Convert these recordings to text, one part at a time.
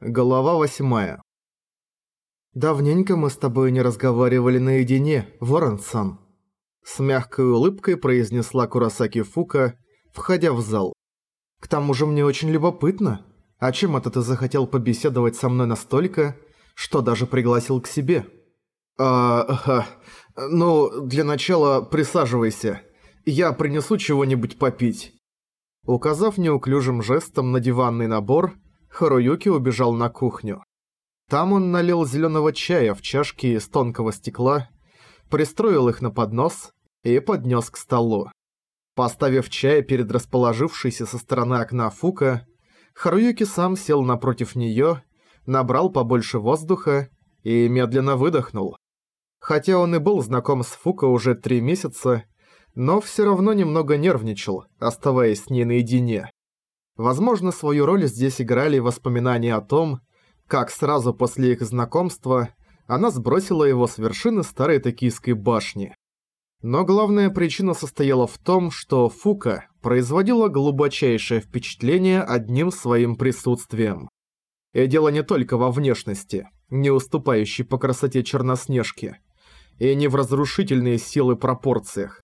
Голова восьмая. «Давненько мы с тобой не разговаривали наедине, Ворон-сан», с мягкой улыбкой произнесла Курасаки Фука, входя в зал. «К тому же мне очень любопытно, о чем это ты захотел побеседовать со мной настолько, что даже пригласил к себе?» «А, а ну, для начала присаживайся, я принесу чего-нибудь попить». Указав неуклюжим жестом на диванный набор, Харуюки убежал на кухню. Там он налил зеленого чая в чашки из тонкого стекла, пристроил их на поднос и поднес к столу. Поставив чай перед расположившейся со стороны окна Фука, Харуюки сам сел напротив нее, набрал побольше воздуха и медленно выдохнул. Хотя он и был знаком с Фука уже три месяца, но все равно немного нервничал, оставаясь с ней наедине. Возможно, свою роль здесь играли воспоминания о том, как сразу после их знакомства она сбросила его с вершины старой токийской башни. Но главная причина состояла в том, что Фука производила глубочайшее впечатление одним своим присутствием. И дело не только во внешности, не уступающей по красоте Черноснежки, и не в разрушительные силы пропорциях.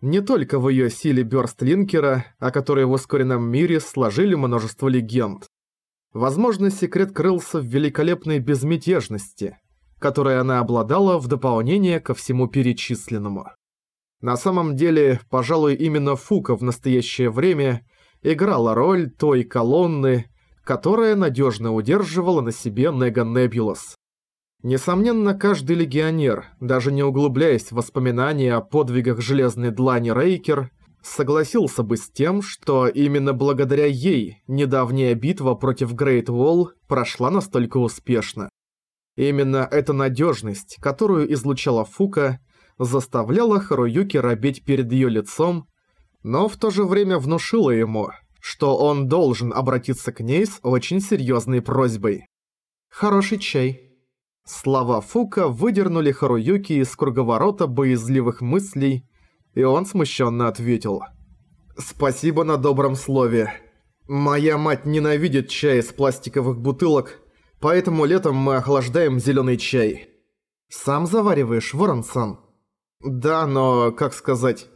Не только в ее силе Бёрстлинкера, о которой в ускоренном мире сложили множество легенд. Возможно, секрет крылся в великолепной безмятежности, которой она обладала в дополнение ко всему перечисленному. На самом деле, пожалуй, именно Фука в настоящее время играла роль той колонны, которая надежно удерживала на себе Нега Небулас. Несомненно, каждый легионер, даже не углубляясь в воспоминания о подвигах Железной Длани Рейкер, согласился бы с тем, что именно благодаря ей недавняя битва против Грейт Уолл прошла настолько успешно. Именно эта надежность, которую излучала Фука, заставляла Харуюки робеть перед ее лицом, но в то же время внушила ему, что он должен обратиться к ней с очень серьезной просьбой. «Хороший чай», Слова Фука выдернули Харуюки из круговорота боязливых мыслей, и он смущенно ответил. «Спасибо на добром слове. Моя мать ненавидит чай из пластиковых бутылок, поэтому летом мы охлаждаем зеленый чай». «Сам завариваешь, Воронсан?» «Да, но, как сказать,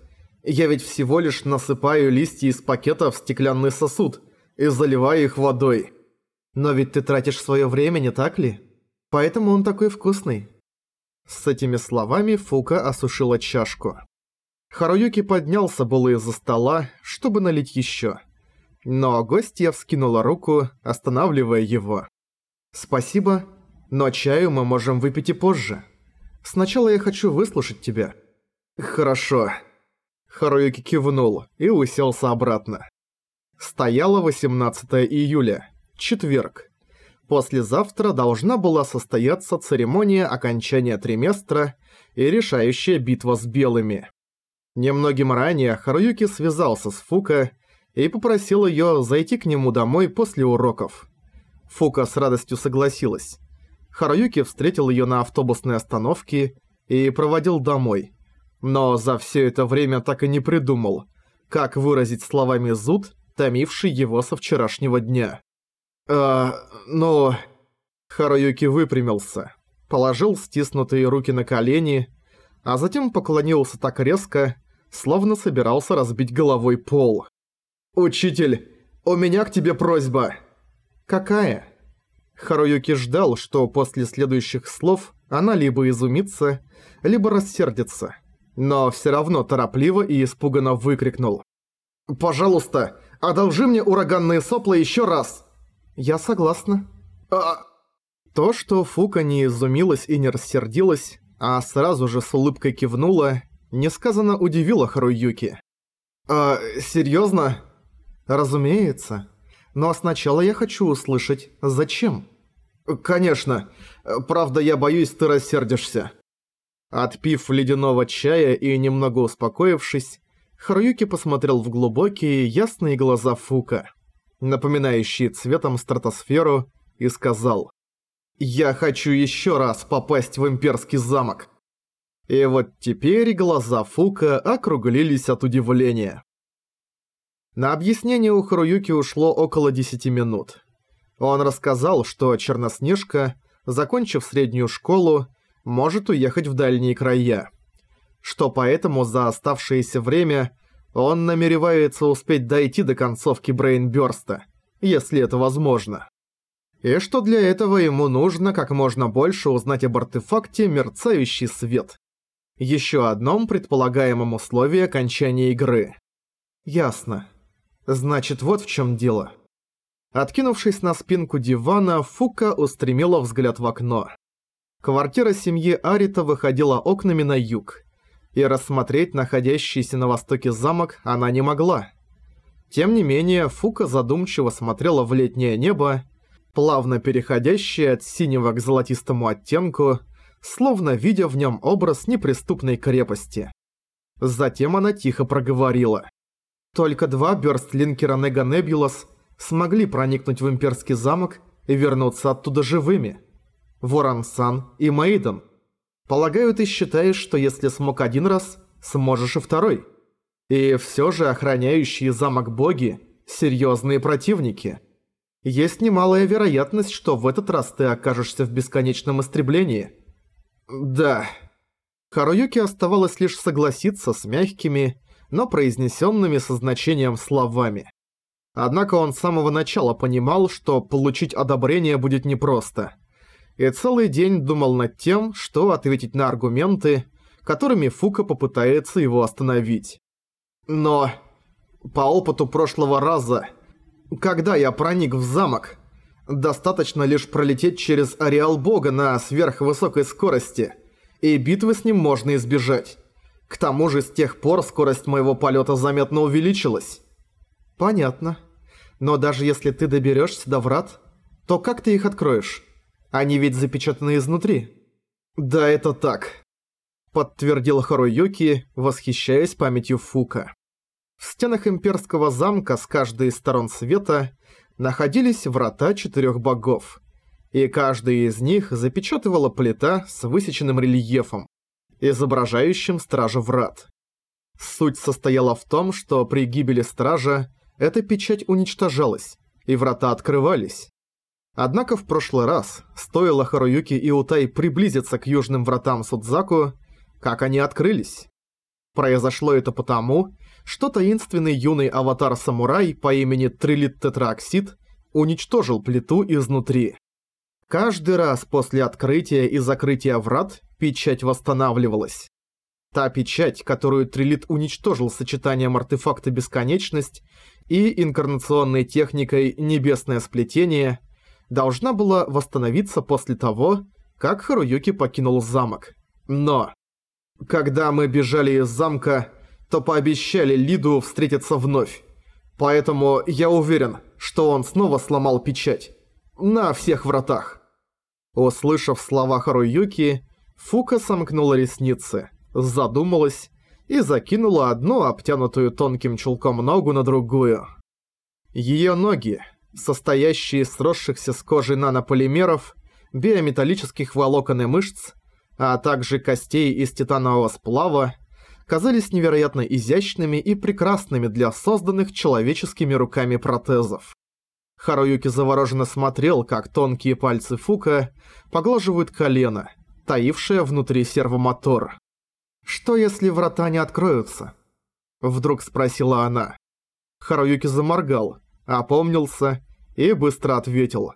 я ведь всего лишь насыпаю листья из пакета в стеклянный сосуд и заливаю их водой». «Но ведь ты тратишь свое время, не так ли?» Поэтому он такой вкусный». С этими словами Фука осушила чашку. Харуюки поднялся было из-за стола, чтобы налить еще. Но гостья вскинула руку, останавливая его. «Спасибо, но чаю мы можем выпить и позже. Сначала я хочу выслушать тебя». «Хорошо». Харуюки кивнул и уселся обратно. Стояло 18 июля, четверг. Послезавтра должна была состояться церемония окончания триместра и решающая битва с белыми. Немногим ранее Харуюки связался с Фука и попросил её зайти к нему домой после уроков. Фука с радостью согласилась. Харуюки встретил её на автобусной остановке и проводил домой. Но за всё это время так и не придумал, как выразить словами зуд, томивший его со вчерашнего дня. «Э, ну...» Харуюки выпрямился, положил стиснутые руки на колени, а затем поклонился так резко, словно собирался разбить головой пол. «Учитель, у меня к тебе просьба!» «Какая?» Харуюки ждал, что после следующих слов она либо изумится, либо рассердится, но все равно торопливо и испуганно выкрикнул. «Пожалуйста, одолжи мне ураганные сопла еще раз!» «Я согласна». А... То, что Фука не изумилась и не рассердилась, а сразу же с улыбкой кивнула, несказанно удивило Харуюки. «А, серьёзно?» «Разумеется. Но сначала я хочу услышать, зачем?» «Конечно. Правда, я боюсь, ты рассердишься». Отпив ледяного чая и немного успокоившись, Харуюки посмотрел в глубокие, ясные глаза Фука напоминающий цветом стратосферу, и сказал «Я хочу еще раз попасть в имперский замок». И вот теперь глаза Фука округлились от удивления. На объяснение у Харуюки ушло около 10 минут. Он рассказал, что Черноснежка, закончив среднюю школу, может уехать в дальние края. Что поэтому за оставшееся время он намеревается успеть дойти до концовки Брейнбёрста, если это возможно. И что для этого ему нужно как можно больше узнать об артефакте «Мерцающий свет». Еще одном предполагаемом условии окончания игры. Ясно. Значит, вот в чем дело. Откинувшись на спинку дивана, Фука устремила взгляд в окно. Квартира семьи Арита выходила окнами на юг, и рассмотреть находящийся на востоке замок она не могла. Тем не менее, Фука задумчиво смотрела в летнее небо, плавно переходящее от синего к золотистому оттенку, словно видя в нем образ неприступной крепости. Затем она тихо проговорила. Только два бёрстлинкера Нега Небулас смогли проникнуть в имперский замок и вернуться оттуда живыми. Ворон-сан и Мейден. Полагаю, ты считаешь, что если смог один раз, сможешь и второй. И все же охраняющие замок боги – серьезные противники. Есть немалая вероятность, что в этот раз ты окажешься в бесконечном истреблении. Да. Харуюки оставалось лишь согласиться с мягкими, но произнесенными со значением словами. Однако он с самого начала понимал, что получить одобрение будет непросто. И целый день думал над тем, что ответить на аргументы, которыми Фука попытается его остановить. Но по опыту прошлого раза, когда я проник в замок, достаточно лишь пролететь через ареал бога на сверхвысокой скорости, и битвы с ним можно избежать. К тому же с тех пор скорость моего полета заметно увеличилась. Понятно. Но даже если ты доберешься до врат, то как ты их откроешь? Они ведь запечатаны изнутри. Да, это так. Подтвердил Харуюки, восхищаясь памятью Фука. В стенах имперского замка с каждой из сторон света находились врата четырех богов, и каждый из них запечатывала плита с высеченным рельефом, изображающим стража врат. Суть состояла в том, что при гибели стража эта печать уничтожалась, и врата открывались. Однако в прошлый раз, стоило Харуюки и Утай приблизиться к южным вратам Судзаку, как они открылись. Произошло это потому, что таинственный юный аватар-самурай по имени Трилит Тетраоксид уничтожил плиту изнутри. Каждый раз после открытия и закрытия врат печать восстанавливалась. Та печать, которую Трилит уничтожил сочетанием артефакта Бесконечность и инкарнационной техникой Небесное Сплетение, должна была восстановиться после того, как Харуюки покинул замок. Но, когда мы бежали из замка, то пообещали Лиду встретиться вновь. Поэтому я уверен, что он снова сломал печать. На всех вратах. Услышав слова Харуюки, Фука сомкнула ресницы задумалась и закинула одну обтянутую тонким чулком ногу на другую. Ее ноги, состоящие из сросшихся с кожей нанополимеров, биометаллических волокон и мышц, а также костей из титанового сплава, казались невероятно изящными и прекрасными для созданных человеческими руками протезов. Харуюки завороженно смотрел, как тонкие пальцы Фука поглаживают колено, таившее внутри сервомотор. «Что, если врата не откроются?» Вдруг спросила она. Харуюки заморгал, опомнился и быстро ответил.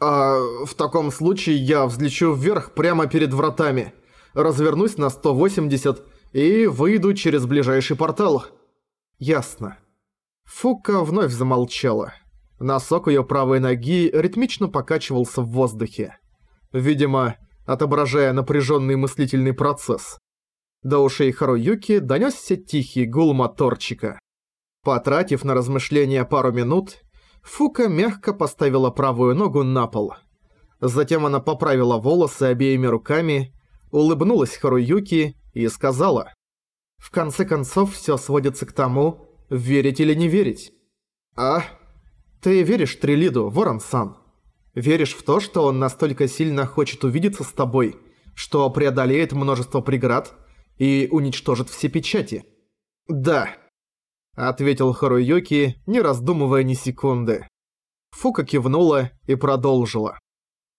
«А в таком случае я взлечу вверх прямо перед вратами, развернусь на 180 и выйду через ближайший портал». «Ясно». Фука вновь замолчала. Носок ее правой ноги ритмично покачивался в воздухе. Видимо, отображая напряженный мыслительный процесс. До ушей Харуюки донёсся тихий гул моторчика. Потратив на размышления пару минут, Фука мягко поставила правую ногу на пол. Затем она поправила волосы обеими руками, улыбнулась Харуюки и сказала «В конце концов, всё сводится к тому, верить или не верить». «А? Ты веришь Трилиду, Ворон-сан? Веришь в то, что он настолько сильно хочет увидеться с тобой, что преодолеет множество преград, и уничтожит все печати. «Да», — ответил Харуюки, не раздумывая ни секунды. Фука кивнула и продолжила.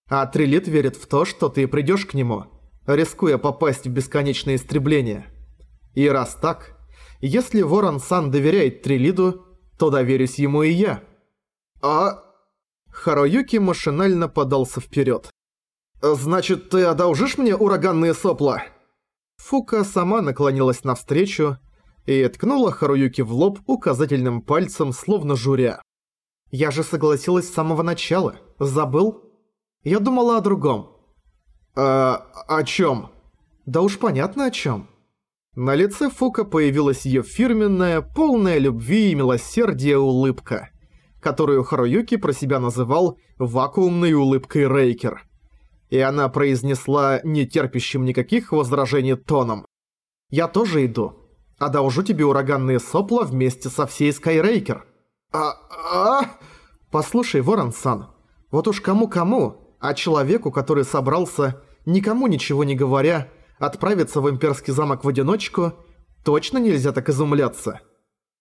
А Трилит верит в то, что ты придешь к нему, рискуя попасть в бесконечное истребление. И раз так, если Ворон-сан доверяет Трилиду, то доверюсь ему и я. А... Харуюки машинально подался вперед. «Значит, ты одолжишь мне ураганные сопла?» Фука сама наклонилась навстречу и ткнула Харуюки в лоб указательным пальцем, словно журя. «Я же согласилась с самого начала. Забыл? Я думала о другом». «А... о чём?» «Да уж понятно о чём». На лице Фука появилась её фирменная, полная любви и милосердия улыбка, которую Харуюки про себя называл «вакуумной улыбкой Рейкер». И она произнесла нетерпящим никаких возражений тоном. «Я тоже иду. Одолжу тебе ураганные сопла вместе со всей Скайрейкер». «А... а...» «Послушай, Ворон-сан, вот уж кому-кому, а человеку, который собрался, никому ничего не говоря, отправиться в имперский замок в одиночку, точно нельзя так изумляться».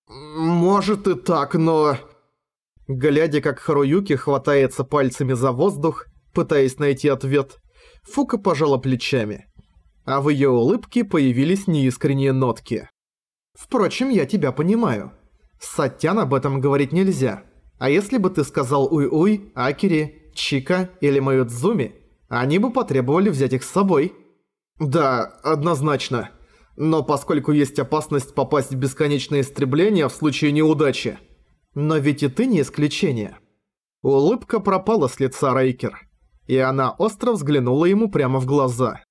«Может и так, но...» Глядя, как Харуюки хватается пальцами за воздух, пытаясь найти ответ, Фука пожала плечами. А в её улыбке появились неискренние нотки. «Впрочем, я тебя понимаю. Саттян об этом говорить нельзя. А если бы ты сказал Уй-Уй, Акири, Чика или Маюдзуми, они бы потребовали взять их с собой. Да, однозначно. Но поскольку есть опасность попасть в бесконечное истребление в случае неудачи. Но ведь и ты не исключение. Улыбка пропала с лица Рейкер, и она остро взглянула ему прямо в глаза.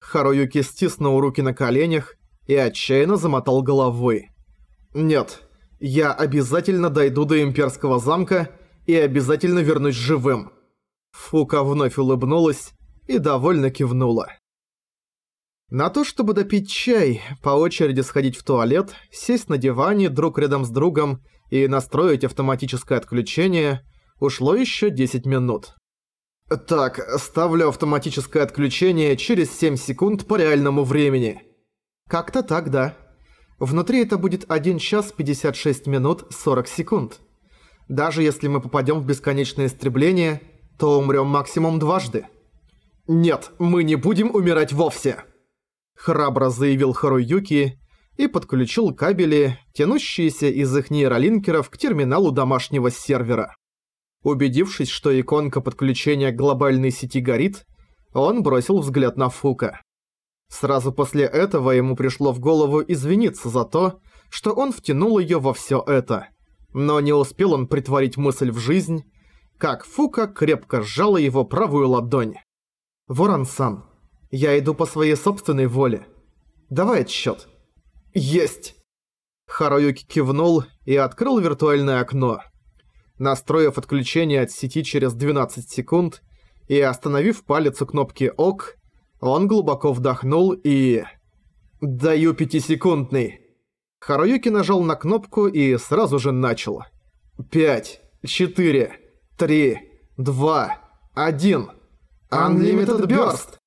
Харуюки стиснул руки на коленях и отчаянно замотал головой. «Нет, я обязательно дойду до имперского замка и обязательно вернусь живым. Фука вновь улыбнулась и довольно кивнула. На то, чтобы допить чай, по очереди сходить в туалет, сесть на диване друг рядом с другом и настроить автоматическое отключение, ушло еще 10 минут. Так, ставлю автоматическое отключение через 7 секунд по реальному времени. Как-то так, да. Внутри это будет 1 час 56 минут 40 секунд. Даже если мы попадем в бесконечное истребление, то умрем максимум дважды. «Нет, мы не будем умирать вовсе!» Храбро заявил Харуюки и подключил кабели, тянущиеся из их нейролинкеров к терминалу домашнего сервера. Убедившись, что иконка подключения к глобальной сети горит, он бросил взгляд на Фука. Сразу после этого ему пришло в голову извиниться за то, что он втянул её во всё это. Но не успел он притворить мысль в жизнь, как Фука крепко сжала его правую ладонь. «Ворон-сан, я иду по своей собственной воле. Давай отсчёт». «Есть!» Харуюки кивнул и открыл виртуальное окно. Настроив отключение от сети через 12 секунд и остановив палец у кнопки «ОК», он глубоко вдохнул и... «Даю пятисекундный». Харуюки нажал на кнопку и сразу же начал. «Пять, четыре, три, два, один. Unlimited Burst!»